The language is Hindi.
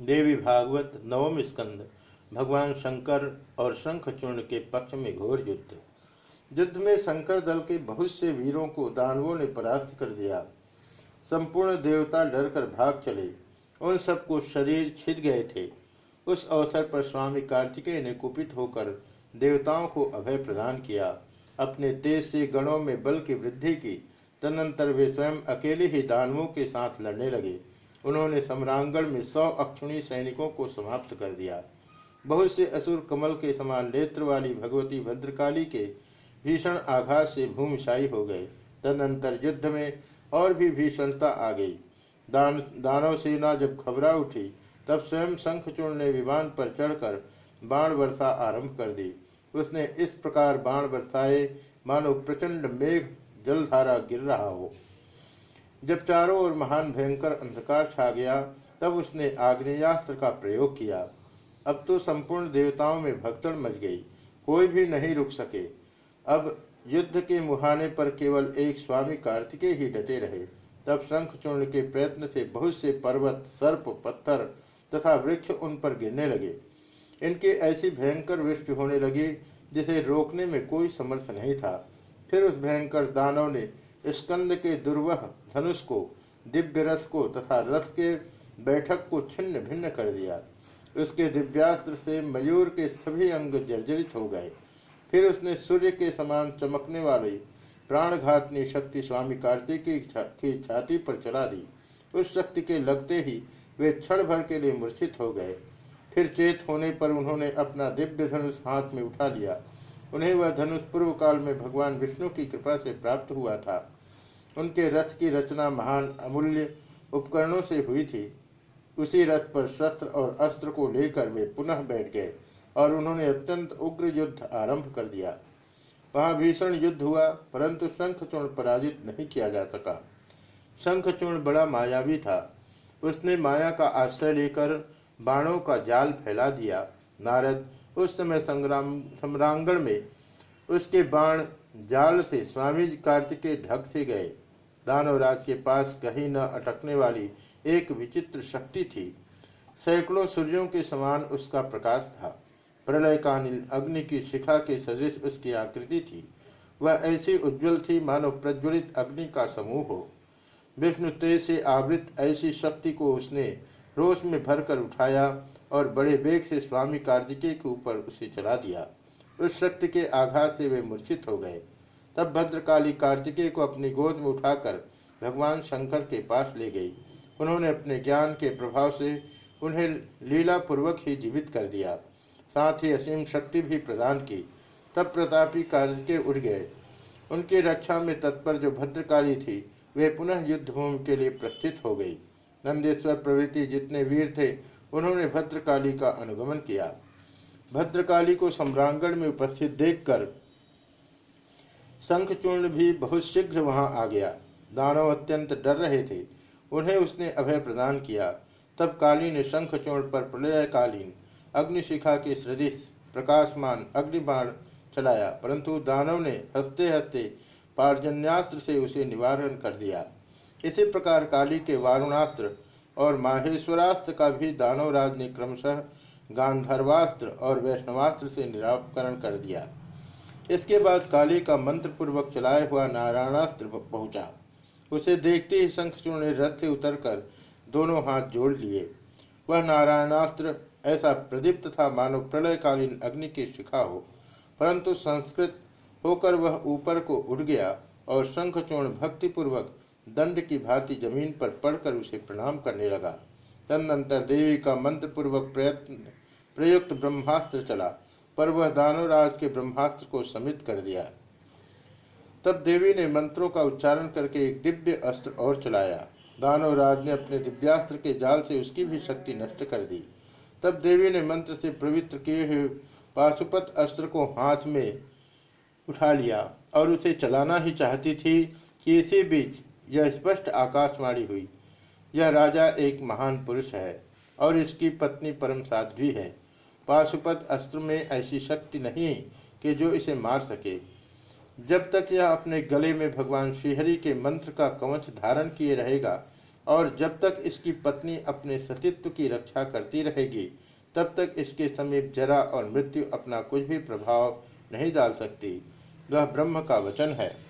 देवी भागवत नवम स्कंद, भगवान शंकर और शंखचूर्ण के पक्ष में घोर युद्ध। युद्ध में शंकर दल के बहुत से वीरों को दानवों ने परास्त कर दिया। संपूर्ण देवता डरकर भाग चले। उन सबको शरीर छिद गए थे। उस अवसर पर स्वामी कार्तिकेय ने कुपित होकर देवताओं को अभय प्रदान किया। अपने तेज से गणों में बल की वृद्धि की, तदनंतर वे स्वयं अकेले ही दानवों के साथ लड़ने लगे। उन्होंने सम्रांगण में सौ अक्षुणी सैनिकों को समाप्त कर दिया। बहुत से असुर कमल के समान नेत्र वाली भगवती भद्रकाली के भीषण आघात से भूमिशाई हो गए। तदनंतर युद्ध में और भी भीषणता आ गई। दान, दानव सेना जब घबरा उठी, तब स्वयं शंखचूर्ण ने विमान पर चढ़कर बाण वर्षा आरंभ कर दी। उसने इस प्रकार बाण बरसाए मानो प्रचंड मेघ जलधारा गिर रहा हो। जब चारों ओर महान भयंकर अंधकार छा गया, तब उसने आग्नेयास्त्र का प्रयोग किया। अब तो संपूर्ण देवताओं में भक्तड़ मच गई, कोई भी नहीं रुक सके। अब युद्ध के मुहाने पर केवल एक स्वामी कार्तिकेय ही डटे रहे। तब शंखचूर्ण के प्रयत्न से बहुत से पर्वत, सर्प, पत्थर तथा वृक्ष उन पर गिरने लगे। इनके ऐसी भयंकर वृष्टि होने लगी, जिसे रोकने में कोई समर्थ नहीं था। फिर उस भयंकर दानव ने स्कंद के दुर्वह धनुष को, दिव्य रथ को तथा रथ के बैठक को छिन्न भिन्न कर दिया। उसके दिव्यास्त्र से मयूर के सभी अंग जर्जरित हो गए। फिर उसने सूर्य के समान चमकने वाली प्राणघातनी शक्ति स्वामी कार्तिक की छाती पर चला दी। उस शक्ति के लगते ही वे क्षण भर के लिए मूर्छित हो गए। फिर चेत होने पर उन्होंने अपना दिव्य धनुष हाथ में उठा लिया। उन्हें वह धनुष पूर्व काल में भगवान विष्णु की कृपा से प्राप्त हुआ था। उनके रथ की रचना महान अमूल्य उपकरणों से हुई थी। उसी रथ पर शस्त्र और अस्त्र को लेकर वे पुनः बैठ गए और उन्होंने अत्यंत उग्र युद्ध आरंभ कर दिया। वहाँ भीषण युद्ध हुआ, परंतु शंखचूर्ण पराजित नहीं किया जा सका। शंखचूर्ण बड़ा मायावी था। उसने माया का आश्रय लेकर बाणों का जाल फैला दिया। नारद उस समय संग्राम, सम्रांगण में उसके बाण जाल से स्वामी कार्तिकेय ढक से गए। दानवराज के पास कहीं न अटकने वाली एक विचित्र शक्ति थी। सैकड़ों सूर्यों के समान उसका प्रकाश था। प्रलय कालीन अग्नि की शिखा के सदृश उसकी आकृति थी। वह ऐसी उज्जवल थी मानो प्रज्वलित अग्नि का समूह हो। विष्णु तेज से आवृत ऐसी शक्ति को उसने रोष में भरकर उठाया और बड़े वेग से स्वामी कार्तिकेय के ऊपर उसे चला दिया। उस शक्ति के आघात से वे मूर्छित हो गए। तब भद्रकाली कार्तिकेय को अपनी गोद में उठाकर भगवान शंकर के पास ले गई। उन्होंने अपने ज्ञान के प्रभाव से उन्हें लीला पूर्वक ही जीवित कर दिया। साथ ही असीम शक्ति भी प्रदान की। तब प्रतापी कार्तिकेय उठ गए। उनकी रक्षा में तत्पर जो भद्रकाली थी, वे पुनः युद्ध भूमि के लिए प्रस्थित हो गई। नंदेश्वर प्रवृत्ति जितने वीर थे, उन्होंने भद्रकाली का अनुगमन किया। भद्रकाली को सम्रांगण में उपस्थित देखकर शंखचूर्ण भी बहुत शीघ्र वहाँ आ गया। दानव अत्यंत डर रहे थे। उन्हें उसने अभय प्रदान किया। तब काली ने शंखचूर्ण पर प्रलयकालीन अग्निशिखा के सदृश प्रकाशमान अग्निबाण चलाया, परंतु दानव ने हँसते हँसते पार्जन्यास्त्र से उसे निवारण कर दिया। इसी प्रकार काली के वारुणास्त्र और माहेश्वरास्त्र का भी दानवराज ने क्रमशः गांधर्वास्त्र और वैष्णवास्त्र से निराकरण कर दिया। इसके बाद काली का मंत्र पूर्वक चलाया हुआ नारायणास्त्र पहुँचा। उसे देखते ही शंखचूर्ण ने रथ से उतरकर दोनों हाथ जोड़ लिए। वह नारायणास्त्र ऐसा प्रदीप्त था मानो प्रलयकालीन अग्नि की शिखा हो, परंतु संस्कृत होकर वह ऊपर को उड़ गया और शंखचूर्ण भक्तिपूर्वक दंड की भांति ज़मीन पर पड़कर उसे प्रणाम करने लगा। तदनंतर देवी का मंत्र पूर्वक प्रयत्न, प्रयुक्त ब्रह्मास्त्र चला, पर वह दानवराज के ब्रह्मास्त्र को समित कर दिया। तब देवी ने मंत्रों का उच्चारण करके एक दिव्य अस्त्र और चलाया। दानवराज ने अपने दिव्यास्त्र के जाल से उसकी भी शक्ति नष्ट कर दी। तब देवी ने मंत्र से पवित्र किए हुए पाशुपत अस्त्र को हाथ में उठा लिया और उसे चलाना ही चाहती थी कि इसी बीच यह स्पष्ट आकाशवाणी हुई। यह राजा एक महान पुरुष है और इसकी पत्नी परम साध्वी है। पाशुपत अस्त्र में ऐसी शक्ति नहीं कि जो इसे मार सके। जब तक यह अपने गले में भगवान श्रीहरि के मंत्र का कवच धारण किए रहेगा और जब तक इसकी पत्नी अपने सतीत्व की रक्षा करती रहेगी, तब तक इसके समीप जरा और मृत्यु अपना कुछ भी प्रभाव नहीं डाल सकती। वह ब्रह्म का वचन है।